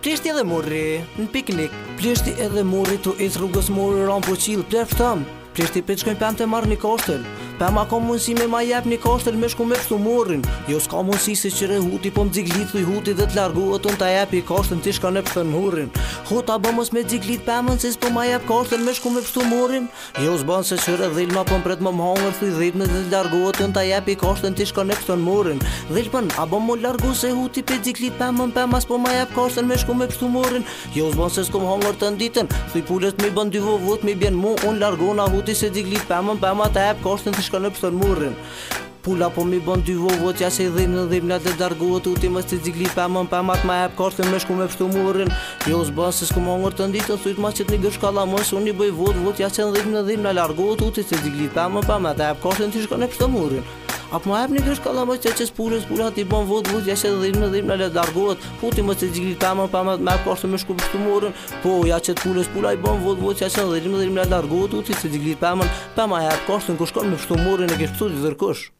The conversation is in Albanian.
Plishti edhe murri, në piknik. Plishti edhe murri, tu i rrugës murri, rëmë po qilë, plef shtëm. Plishti pëtë shkojnë pëmë të marrë një kostëllë. Pema ka mundësi me ma jep një kashtel me shku me pështu morrin Jo s'ka mundësi se qire huti po më dziglit dhuj huti dhe t'largu E ton t'a jep i kashtel t'i shka në pështu morrin Ho t'a me dziglit pëmën se s'po ma jep kashtel me shku me pështu morrin Jo s'ban se qire dhil ma po më pret më më hangër Thuj dhit me dhe t'largu e ton t'a jep i kashtel t'i shka në pështu morrin Dhil pën, a bë më largu se huti pe dziglit pëmën Pema s'po ma jep kashtel me shku me pështu morrin Jo s'ban se s'ko më hangër të nditën Thuj pulet me bën dy vo vot me bjen mu Un largu na huti se dziglit pëmën Pema t'a jep kashtel t'i shkon në pëthën murrin Pula po mi bon dy vovot, ja se dhejmë në dhejmë latë dhe dargohet Uti më të zikli pa mën pa mat ma jep kartën me shku me pështu murrin Jo s'bën se s'ku më ngërë të nditë, thujt ma që t'ni gërshkala mës Unë i bëj vot vot, ja se dhejmë në dhejmë latë dargohet Uti se zikli pa mën pa mat ma jep kartën t'i shku me pështu murrin apo më hapni kjo shkolla mos të çes punës punë ti bën vot vot ja çet dhimbë dhimbë le largohet futi mos të xhili tamam pa më më poshtë më shku të morën po ja çet punës punë ai bën vot vot ja çet dhimbë dhimbë le largohet futi se xhili tamam pa më hap poshtë ku shkon më shtu e ke thosë zërkosh